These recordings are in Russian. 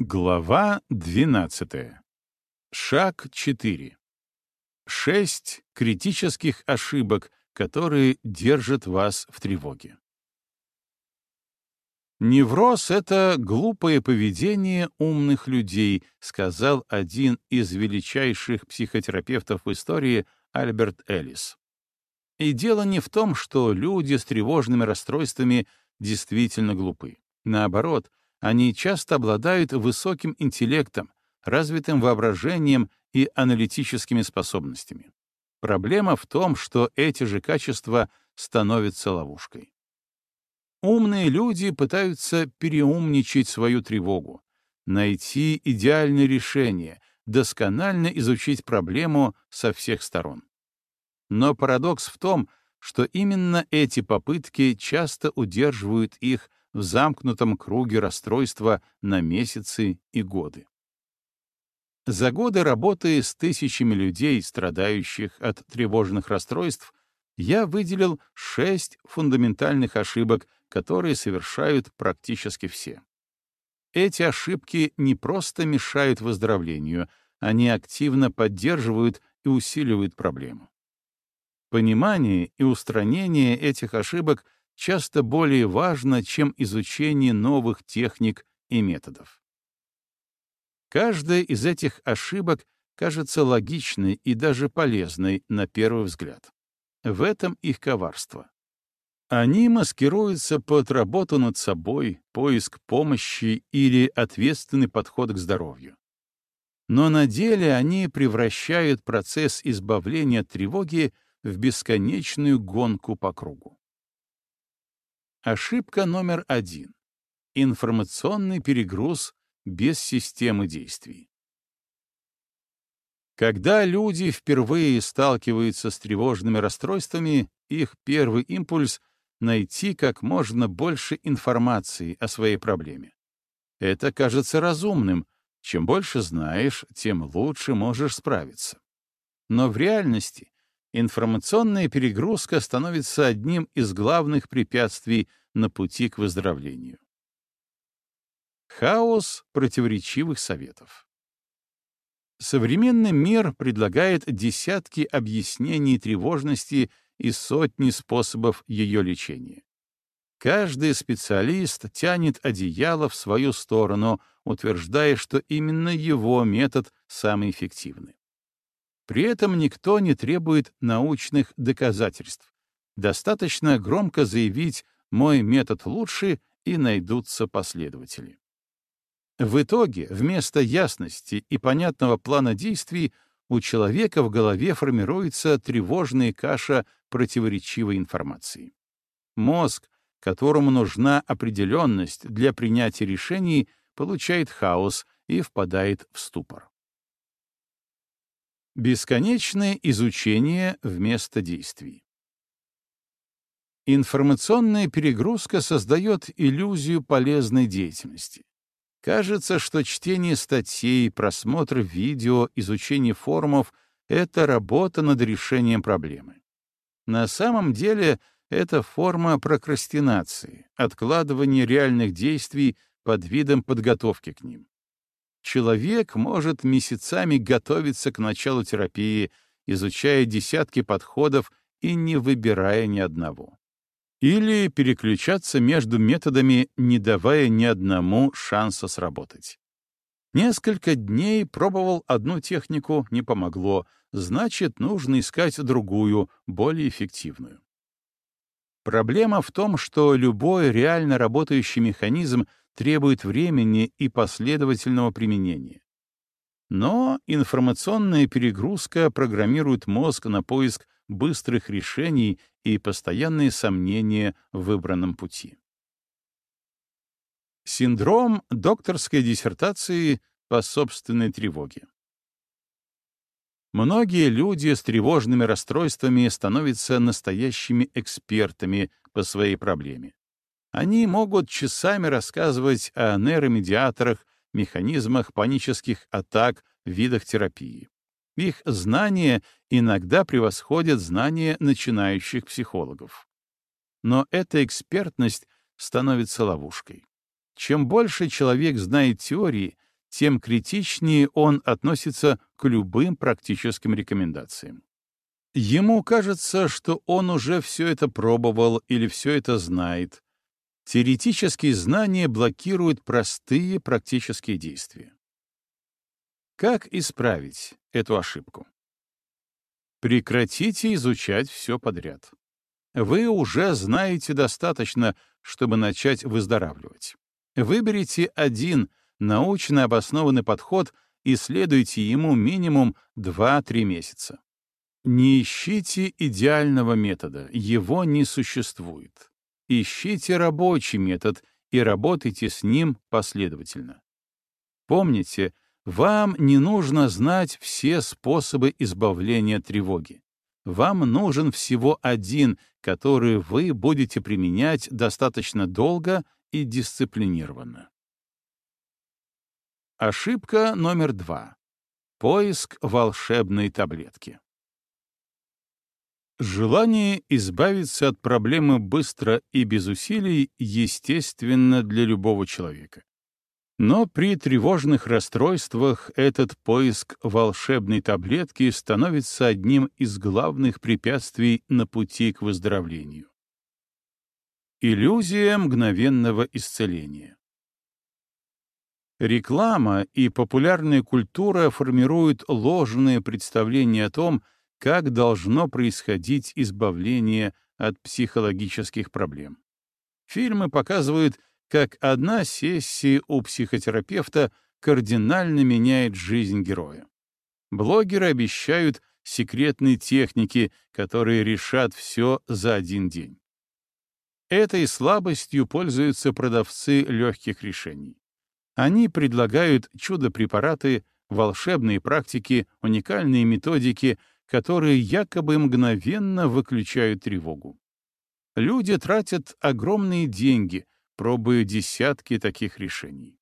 Глава 12. Шаг 4. Шесть критических ошибок, которые держат вас в тревоге. Невроз — это глупое поведение умных людей, сказал один из величайших психотерапевтов в истории Альберт Эллис. И дело не в том, что люди с тревожными расстройствами действительно глупы. Наоборот, они часто обладают высоким интеллектом, развитым воображением и аналитическими способностями. Проблема в том, что эти же качества становятся ловушкой. Умные люди пытаются переумничать свою тревогу, найти идеальное решение, досконально изучить проблему со всех сторон. Но парадокс в том, что именно эти попытки часто удерживают их в замкнутом круге расстройства на месяцы и годы. За годы работы с тысячами людей, страдающих от тревожных расстройств, я выделил шесть фундаментальных ошибок, которые совершают практически все. Эти ошибки не просто мешают выздоровлению, они активно поддерживают и усиливают проблему. Понимание и устранение этих ошибок — часто более важно, чем изучение новых техник и методов. Каждая из этих ошибок кажется логичной и даже полезной на первый взгляд. В этом их коварство. Они маскируются под работу над собой, поиск помощи или ответственный подход к здоровью. Но на деле они превращают процесс избавления от тревоги в бесконечную гонку по кругу. Ошибка номер один. Информационный перегруз без системы действий. Когда люди впервые сталкиваются с тревожными расстройствами, их первый импульс — найти как можно больше информации о своей проблеме. Это кажется разумным. Чем больше знаешь, тем лучше можешь справиться. Но в реальности информационная перегрузка становится одним из главных препятствий на пути к выздоровлению. Хаос противоречивых советов. Современный мир предлагает десятки объяснений тревожности и сотни способов ее лечения. Каждый специалист тянет одеяло в свою сторону, утверждая, что именно его метод самый эффективный. При этом никто не требует научных доказательств. Достаточно громко заявить «мой метод лучше» и найдутся последователи. В итоге, вместо ясности и понятного плана действий, у человека в голове формируется тревожная каша противоречивой информации. Мозг, которому нужна определенность для принятия решений, получает хаос и впадает в ступор. Бесконечное изучение вместо действий. Информационная перегрузка создает иллюзию полезной деятельности. Кажется, что чтение статей, просмотр видео, изучение форумов — это работа над решением проблемы. На самом деле это форма прокрастинации, откладывания реальных действий под видом подготовки к ним человек может месяцами готовиться к началу терапии, изучая десятки подходов и не выбирая ни одного. Или переключаться между методами, не давая ни одному шанса сработать. Несколько дней пробовал одну технику, не помогло, значит, нужно искать другую, более эффективную. Проблема в том, что любой реально работающий механизм требует времени и последовательного применения. Но информационная перегрузка программирует мозг на поиск быстрых решений и постоянные сомнения в выбранном пути. Синдром докторской диссертации по собственной тревоге. Многие люди с тревожными расстройствами становятся настоящими экспертами по своей проблеме. Они могут часами рассказывать о нейромедиаторах, механизмах панических атак, видах терапии. Их знания иногда превосходят знания начинающих психологов. Но эта экспертность становится ловушкой. Чем больше человек знает теории, тем критичнее он относится к любым практическим рекомендациям. Ему кажется, что он уже все это пробовал или все это знает. Теоретические знания блокируют простые практические действия. Как исправить эту ошибку? Прекратите изучать все подряд. Вы уже знаете достаточно, чтобы начать выздоравливать. Выберите один научно обоснованный подход и следуйте ему минимум 2-3 месяца. Не ищите идеального метода, его не существует. Ищите рабочий метод и работайте с ним последовательно. Помните, вам не нужно знать все способы избавления тревоги. Вам нужен всего один, который вы будете применять достаточно долго и дисциплинированно. Ошибка номер два. Поиск волшебной таблетки. Желание избавиться от проблемы быстро и без усилий естественно для любого человека. Но при тревожных расстройствах этот поиск волшебной таблетки становится одним из главных препятствий на пути к выздоровлению. Иллюзия мгновенного исцеления. Реклама и популярная культура формируют ложные представления о том, как должно происходить избавление от психологических проблем. Фильмы показывают, как одна сессия у психотерапевта кардинально меняет жизнь героя. Блогеры обещают секретные техники, которые решат все за один день. Этой слабостью пользуются продавцы легких решений. Они предлагают чудо-препараты, волшебные практики, уникальные методики, которые якобы мгновенно выключают тревогу. Люди тратят огромные деньги, пробуя десятки таких решений.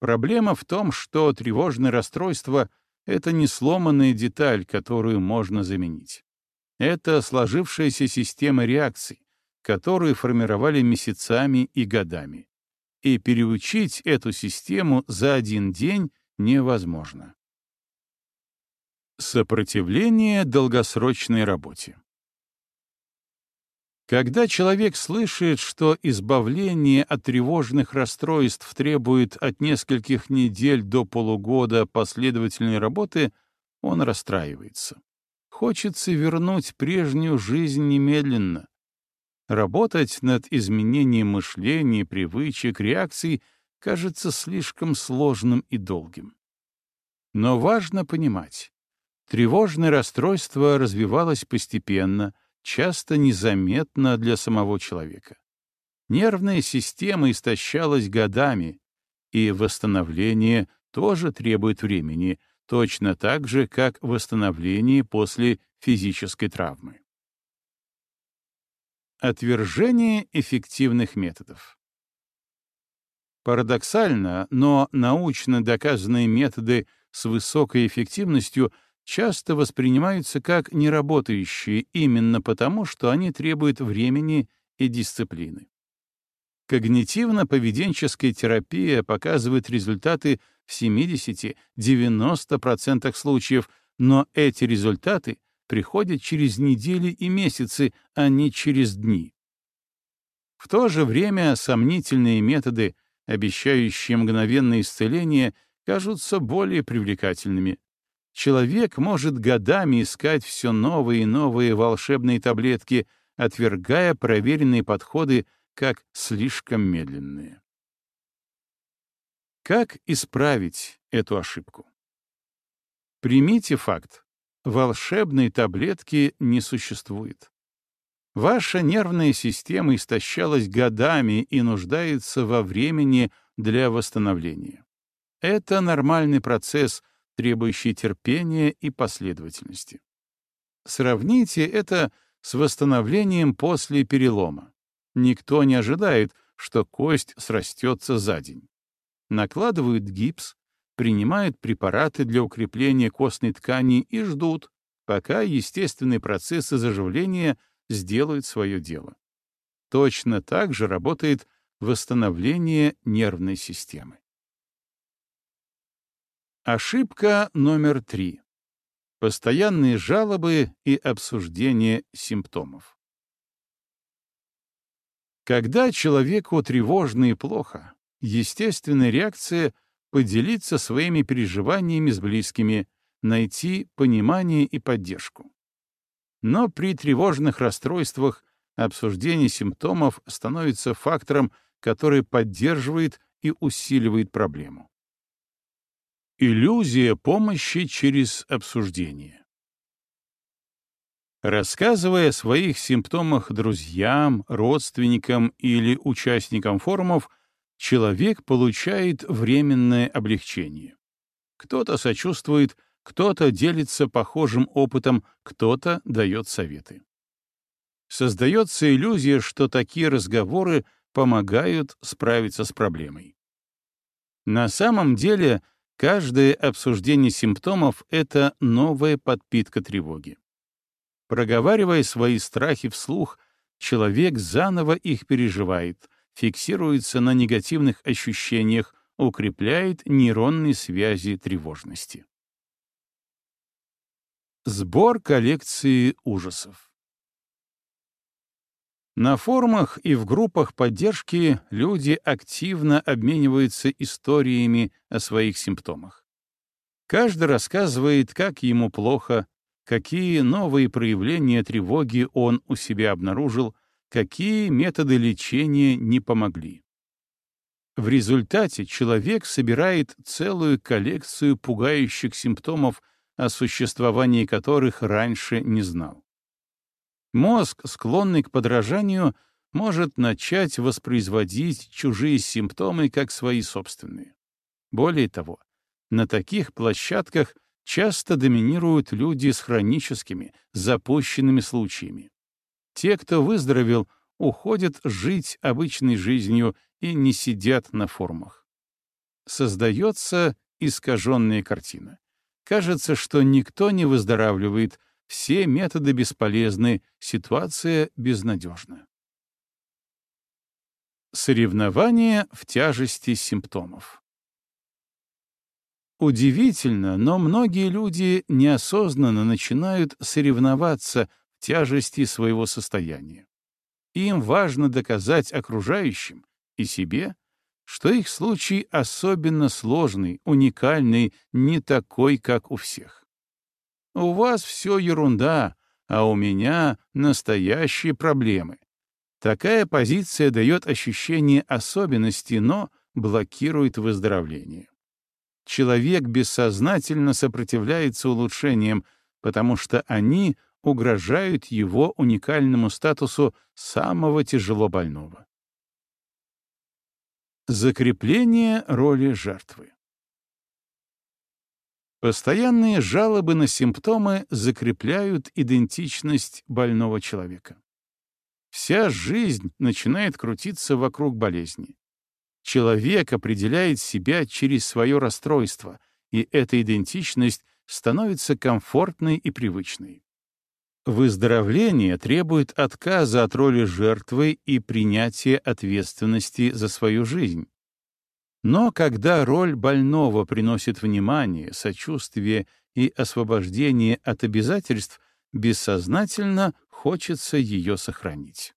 Проблема в том, что тревожное расстройство — это не сломанная деталь, которую можно заменить. Это сложившаяся система реакций, которые формировали месяцами и годами и переучить эту систему за один день невозможно. Сопротивление долгосрочной работе. Когда человек слышит, что избавление от тревожных расстройств требует от нескольких недель до полугода последовательной работы, он расстраивается. Хочется вернуть прежнюю жизнь немедленно, Работать над изменением мышления, привычек, реакций кажется слишком сложным и долгим. Но важно понимать, тревожное расстройство развивалось постепенно, часто незаметно для самого человека. Нервная система истощалась годами, и восстановление тоже требует времени, точно так же, как восстановление после физической травмы. Отвержение эффективных методов. Парадоксально, но научно доказанные методы с высокой эффективностью часто воспринимаются как неработающие именно потому, что они требуют времени и дисциплины. Когнитивно-поведенческая терапия показывает результаты в 70-90% случаев, но эти результаты приходят через недели и месяцы, а не через дни. В то же время сомнительные методы, обещающие мгновенное исцеление, кажутся более привлекательными. Человек может годами искать все новые и новые волшебные таблетки, отвергая проверенные подходы как слишком медленные. Как исправить эту ошибку? Примите факт волшебной таблетки не существует. Ваша нервная система истощалась годами и нуждается во времени для восстановления. Это нормальный процесс, требующий терпения и последовательности. Сравните это с восстановлением после перелома. Никто не ожидает, что кость срастется за день. Накладывают гипс, принимают препараты для укрепления костной ткани и ждут, пока естественные процессы заживления сделают свое дело. Точно так же работает восстановление нервной системы. Ошибка номер три. Постоянные жалобы и обсуждение симптомов. Когда человеку тревожно и плохо, естественная реакция — поделиться своими переживаниями с близкими, найти понимание и поддержку. Но при тревожных расстройствах обсуждение симптомов становится фактором, который поддерживает и усиливает проблему. Иллюзия помощи через обсуждение. Рассказывая о своих симптомах друзьям, родственникам или участникам форумов, человек получает временное облегчение. Кто-то сочувствует, кто-то делится похожим опытом, кто-то дает советы. Создается иллюзия, что такие разговоры помогают справиться с проблемой. На самом деле — Каждое обсуждение симптомов — это новая подпитка тревоги. Проговаривая свои страхи вслух, человек заново их переживает, фиксируется на негативных ощущениях, укрепляет нейронные связи тревожности. Сбор коллекции ужасов на форумах и в группах поддержки люди активно обмениваются историями о своих симптомах. Каждый рассказывает, как ему плохо, какие новые проявления тревоги он у себя обнаружил, какие методы лечения не помогли. В результате человек собирает целую коллекцию пугающих симптомов, о существовании которых раньше не знал. Мозг, склонный к подражанию, может начать воспроизводить чужие симптомы как свои собственные. Более того, на таких площадках часто доминируют люди с хроническими, запущенными случаями. Те, кто выздоровел, уходят жить обычной жизнью и не сидят на форумах. Создается искаженная картина. Кажется, что никто не выздоравливает, все методы бесполезны, ситуация безнадежна. Соревнование в тяжести симптомов. Удивительно, но многие люди неосознанно начинают соревноваться в тяжести своего состояния. Им важно доказать окружающим и себе, что их случай особенно сложный, уникальный, не такой, как у всех. У вас все ерунда, а у меня настоящие проблемы. Такая позиция дает ощущение особенности, но блокирует выздоровление. Человек бессознательно сопротивляется улучшениям, потому что они угрожают его уникальному статусу самого тяжело больного. Закрепление роли жертвы. Постоянные жалобы на симптомы закрепляют идентичность больного человека. Вся жизнь начинает крутиться вокруг болезни. Человек определяет себя через свое расстройство, и эта идентичность становится комфортной и привычной. Выздоровление требует отказа от роли жертвы и принятия ответственности за свою жизнь. Но когда роль больного приносит внимание, сочувствие и освобождение от обязательств, бессознательно хочется ее сохранить.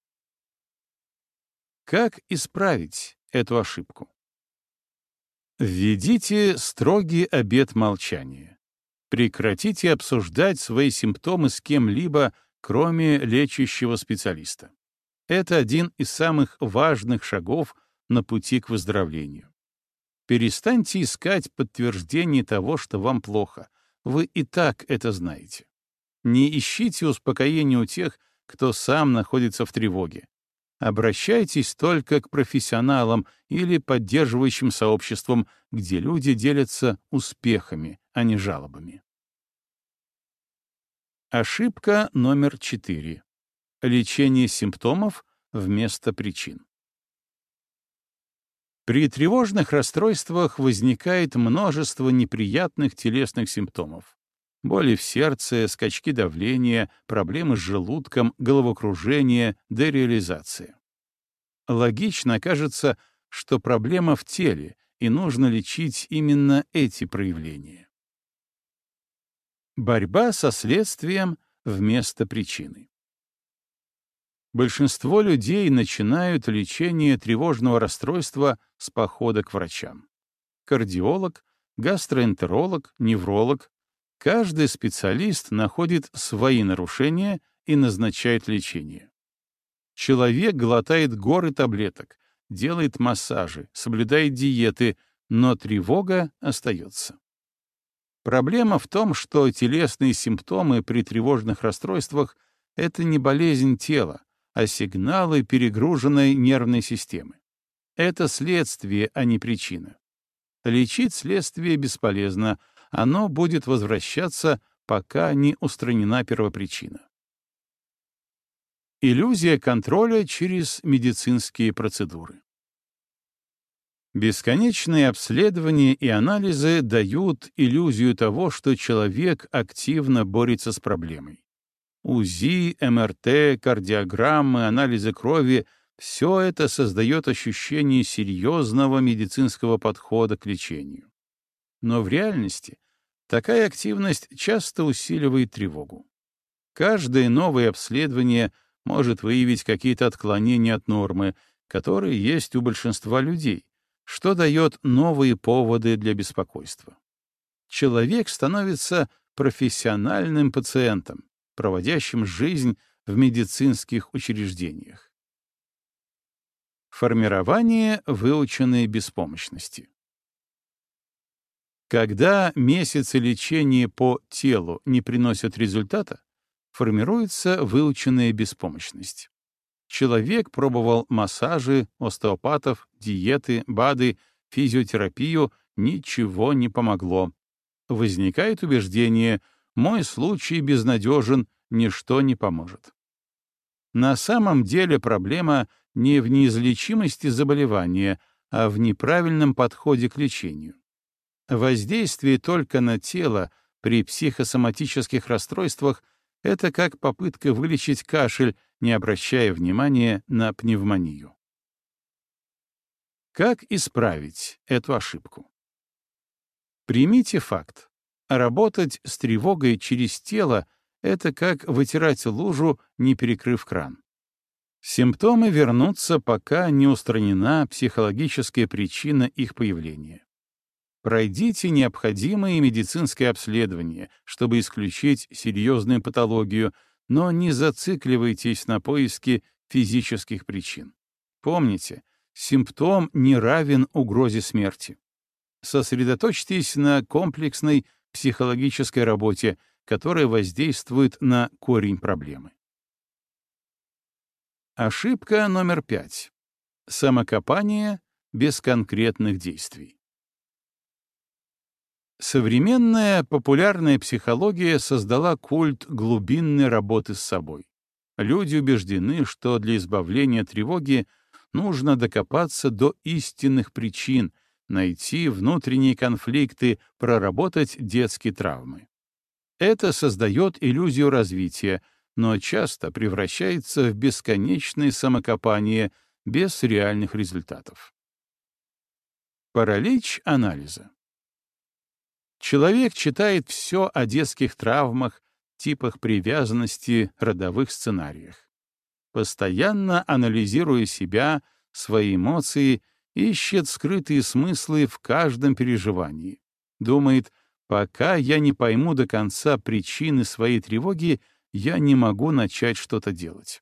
Как исправить эту ошибку? Введите строгий обет молчания. Прекратите обсуждать свои симптомы с кем-либо, кроме лечащего специалиста. Это один из самых важных шагов на пути к выздоровлению. Перестаньте искать подтверждение того, что вам плохо. Вы и так это знаете. Не ищите успокоения у тех, кто сам находится в тревоге. Обращайтесь только к профессионалам или поддерживающим сообществам, где люди делятся успехами, а не жалобами. Ошибка номер четыре. Лечение симптомов вместо причин. При тревожных расстройствах возникает множество неприятных телесных симптомов. Боли в сердце, скачки давления, проблемы с желудком, головокружение, дереализация. Логично кажется, что проблема в теле, и нужно лечить именно эти проявления. Борьба со следствием вместо причины. Большинство людей начинают лечение тревожного расстройства с похода к врачам. Кардиолог, гастроэнтеролог, невролог. Каждый специалист находит свои нарушения и назначает лечение. Человек глотает горы таблеток, делает массажи, соблюдает диеты, но тревога остается. Проблема в том, что телесные симптомы при тревожных расстройствах — это не болезнь тела, а сигналы перегруженной нервной системы. Это следствие, а не причина. Лечить следствие бесполезно, оно будет возвращаться, пока не устранена первопричина. Иллюзия контроля через медицинские процедуры. Бесконечные обследования и анализы дают иллюзию того, что человек активно борется с проблемой. УЗИ, МРТ, кардиограммы, анализы крови — все это создает ощущение серьезного медицинского подхода к лечению. Но в реальности такая активность часто усиливает тревогу. Каждое новое обследование может выявить какие-то отклонения от нормы, которые есть у большинства людей, что дает новые поводы для беспокойства. Человек становится профессиональным пациентом, проводящим жизнь в медицинских учреждениях. Формирование выученной беспомощности. Когда месяцы лечения по телу не приносят результата, формируется выученная беспомощность. Человек пробовал массажи, остеопатов, диеты, БАДы, физиотерапию, ничего не помогло. Возникает убеждение «мой случай безнадежен, ничто не поможет». На самом деле проблема не в неизлечимости заболевания, а в неправильном подходе к лечению. Воздействие только на тело при психосоматических расстройствах — это как попытка вылечить кашель не обращая внимания на пневмонию. Как исправить эту ошибку? Примите факт. Работать с тревогой через тело — это как вытирать лужу, не перекрыв кран. Симптомы вернутся, пока не устранена психологическая причина их появления. Пройдите необходимое медицинское обследование, чтобы исключить серьезную патологию, но не зацикливайтесь на поиске физических причин. Помните, симптом не равен угрозе смерти. Сосредоточьтесь на комплексной психологической работе, которая воздействует на корень проблемы. Ошибка номер пять. Самокопание без конкретных действий. Современная популярная психология создала культ глубинной работы с собой. Люди убеждены, что для избавления тревоги нужно докопаться до истинных причин, найти внутренние конфликты, проработать детские травмы. Это создает иллюзию развития, но часто превращается в бесконечное самокопание без реальных результатов. Паралич анализа. Человек читает все о детских травмах, типах привязанности, родовых сценариях. Постоянно анализируя себя, свои эмоции, ищет скрытые смыслы в каждом переживании. Думает, пока я не пойму до конца причины своей тревоги, я не могу начать что-то делать.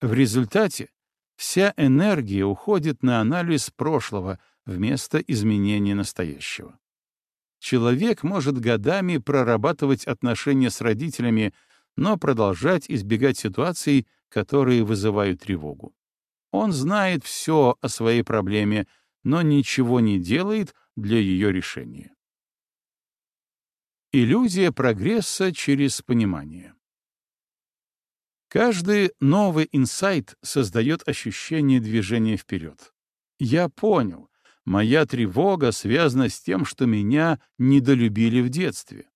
В результате вся энергия уходит на анализ прошлого вместо изменения настоящего. Человек может годами прорабатывать отношения с родителями, но продолжать избегать ситуаций, которые вызывают тревогу. Он знает все о своей проблеме, но ничего не делает для ее решения. Иллюзия прогресса через понимание. Каждый новый инсайт создает ощущение движения вперед. Я понял, Моя тревога связана с тем, что меня недолюбили в детстве.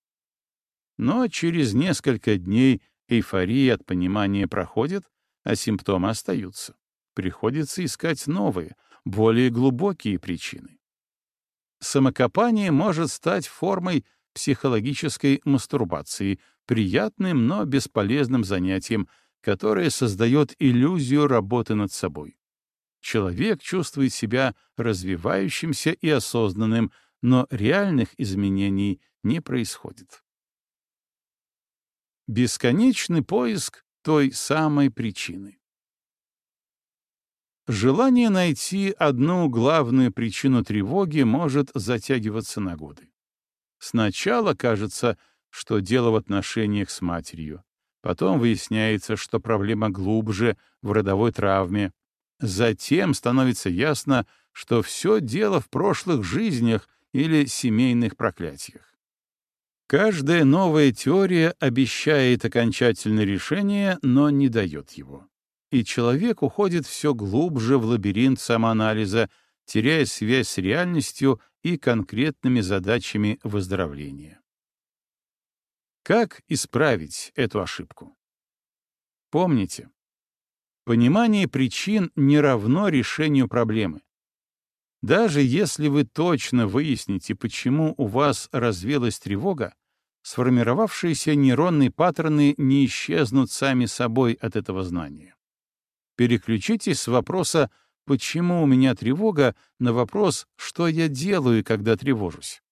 Но через несколько дней эйфория от понимания проходит, а симптомы остаются. Приходится искать новые, более глубокие причины. самокопание может стать формой психологической мастурбации, приятным, но бесполезным занятием, которое создает иллюзию работы над собой. Человек чувствует себя развивающимся и осознанным, но реальных изменений не происходит. Бесконечный поиск той самой причины. Желание найти одну главную причину тревоги может затягиваться на годы. Сначала кажется, что дело в отношениях с матерью. Потом выясняется, что проблема глубже, в родовой травме. Затем становится ясно, что все дело в прошлых жизнях или семейных проклятиях. Каждая новая теория обещает окончательное решение, но не дает его и человек уходит все глубже в лабиринт самоанализа, теряя связь с реальностью и конкретными задачами выздоровления. Как исправить эту ошибку? Помните, понимание причин не равно решению проблемы. Даже если вы точно выясните, почему у вас развилась тревога, сформировавшиеся нейронные паттерны не исчезнут сами собой от этого знания. Переключитесь с вопроса «почему у меня тревога» на вопрос «что я делаю, когда тревожусь?».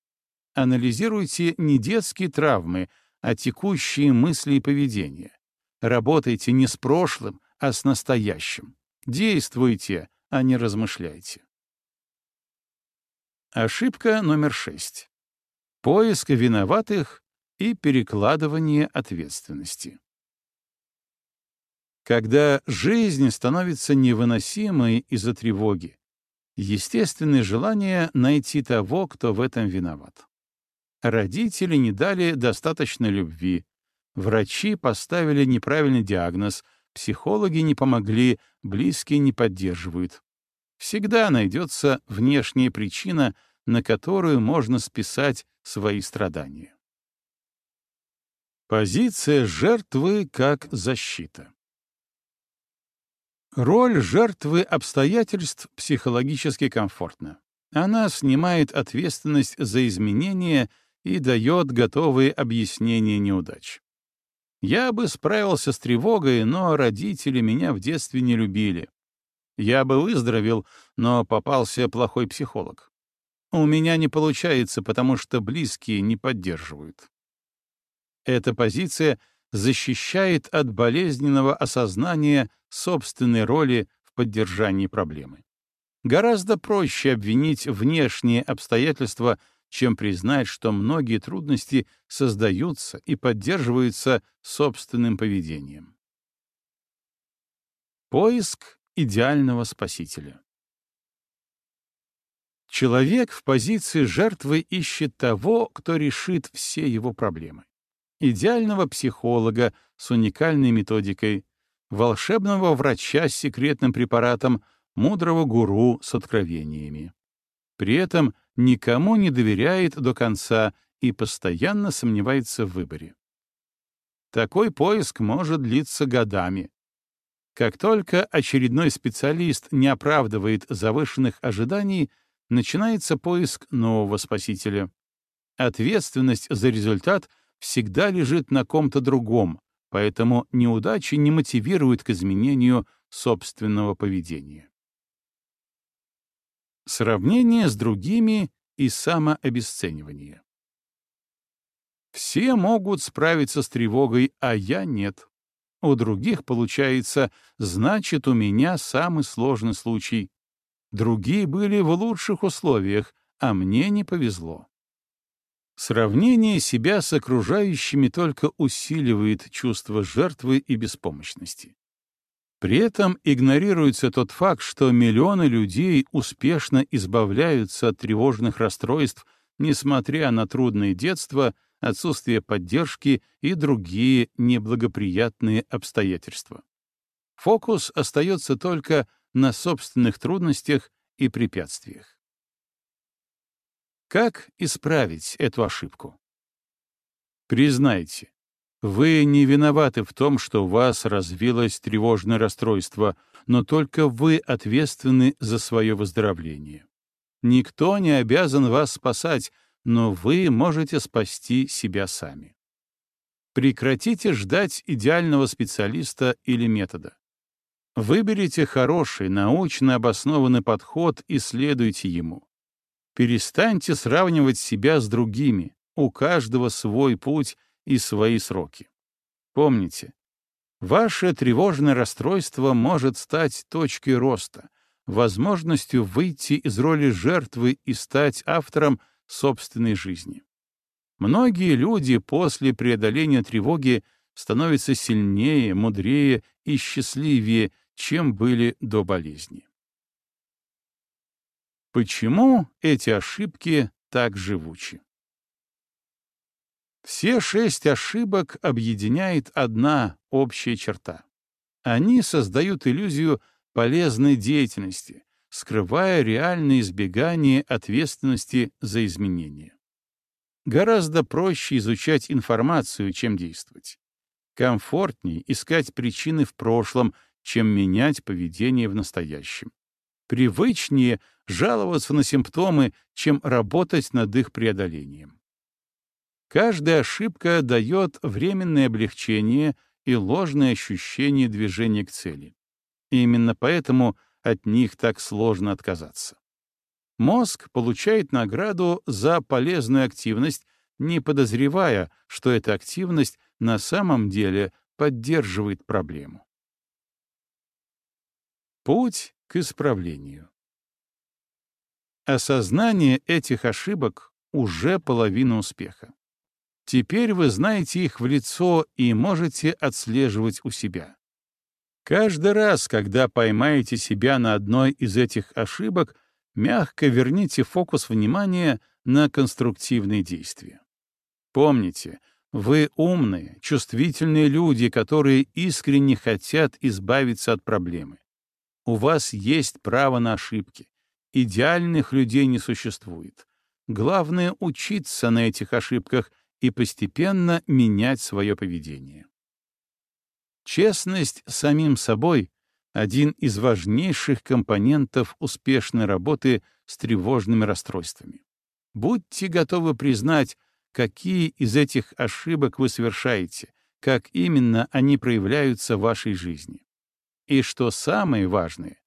Анализируйте не детские травмы, а текущие мысли и поведение. Работайте не с прошлым, а с настоящим. Действуйте, а не размышляйте. Ошибка номер шесть. Поиск виноватых и перекладывание ответственности. Когда жизнь становится невыносимой из-за тревоги, естественное желание найти того, кто в этом виноват. Родители не дали достаточно любви, врачи поставили неправильный диагноз, психологи не помогли, близкие не поддерживают. Всегда найдется внешняя причина, на которую можно списать свои страдания. Позиция жертвы как защита. Роль жертвы обстоятельств психологически комфортна. Она снимает ответственность за изменения и дает готовые объяснения неудач. Я бы справился с тревогой, но родители меня в детстве не любили. Я бы выздоровел, но попался плохой психолог. У меня не получается, потому что близкие не поддерживают. Эта позиция защищает от болезненного осознания собственной роли в поддержании проблемы. Гораздо проще обвинить внешние обстоятельства, чем признать, что многие трудности создаются и поддерживаются собственным поведением. Поиск идеального спасителя. Человек в позиции жертвы ищет того, кто решит все его проблемы идеального психолога с уникальной методикой, волшебного врача с секретным препаратом, мудрого гуру с откровениями. При этом никому не доверяет до конца и постоянно сомневается в выборе. Такой поиск может длиться годами. Как только очередной специалист не оправдывает завышенных ожиданий, начинается поиск нового спасителя. Ответственность за результат всегда лежит на ком-то другом, поэтому неудачи не мотивируют к изменению собственного поведения. Сравнение с другими и самообесценивание. Все могут справиться с тревогой, а я нет. У других получается, значит, у меня самый сложный случай. Другие были в лучших условиях, а мне не повезло. Сравнение себя с окружающими только усиливает чувство жертвы и беспомощности. При этом игнорируется тот факт, что миллионы людей успешно избавляются от тревожных расстройств, несмотря на трудное детство, отсутствие поддержки и другие неблагоприятные обстоятельства. Фокус остается только на собственных трудностях и препятствиях. Как исправить эту ошибку? Признайте, вы не виноваты в том, что у вас развилось тревожное расстройство, но только вы ответственны за свое выздоровление. Никто не обязан вас спасать, но вы можете спасти себя сами. Прекратите ждать идеального специалиста или метода. Выберите хороший, научно обоснованный подход и следуйте ему. Перестаньте сравнивать себя с другими, у каждого свой путь и свои сроки. Помните, ваше тревожное расстройство может стать точкой роста, возможностью выйти из роли жертвы и стать автором собственной жизни. Многие люди после преодоления тревоги становятся сильнее, мудрее и счастливее, чем были до болезни. Почему эти ошибки так живучи? Все шесть ошибок объединяет одна общая черта. Они создают иллюзию полезной деятельности, скрывая реальное избегание ответственности за изменения. Гораздо проще изучать информацию, чем действовать. Комфортнее искать причины в прошлом, чем менять поведение в настоящем. Привычнее жаловаться на симптомы, чем работать над их преодолением. Каждая ошибка дает временное облегчение и ложное ощущение движения к цели. И именно поэтому от них так сложно отказаться. Мозг получает награду за полезную активность, не подозревая, что эта активность на самом деле поддерживает проблему. Путь к исправлению. Осознание этих ошибок уже половина успеха. Теперь вы знаете их в лицо и можете отслеживать у себя. Каждый раз, когда поймаете себя на одной из этих ошибок, мягко верните фокус внимания на конструктивные действия. Помните, вы умные, чувствительные люди, которые искренне хотят избавиться от проблемы. У вас есть право на ошибки. Идеальных людей не существует. Главное — учиться на этих ошибках и постепенно менять свое поведение. Честность самим собой — один из важнейших компонентов успешной работы с тревожными расстройствами. Будьте готовы признать, какие из этих ошибок вы совершаете, как именно они проявляются в вашей жизни. И что самое важное,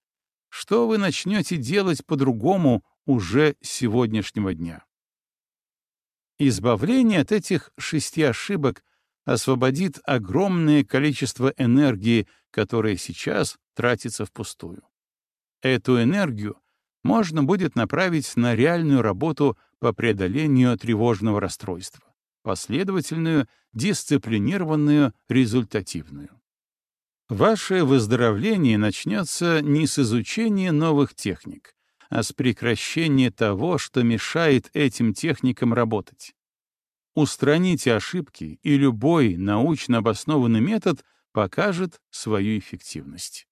что вы начнете делать по-другому уже с сегодняшнего дня. Избавление от этих шести ошибок освободит огромное количество энергии, которая сейчас тратится впустую. Эту энергию можно будет направить на реальную работу по преодолению тревожного расстройства, последовательную, дисциплинированную, результативную. Ваше выздоровление начнется не с изучения новых техник, а с прекращения того, что мешает этим техникам работать. Устраните ошибки, и любой научно обоснованный метод покажет свою эффективность.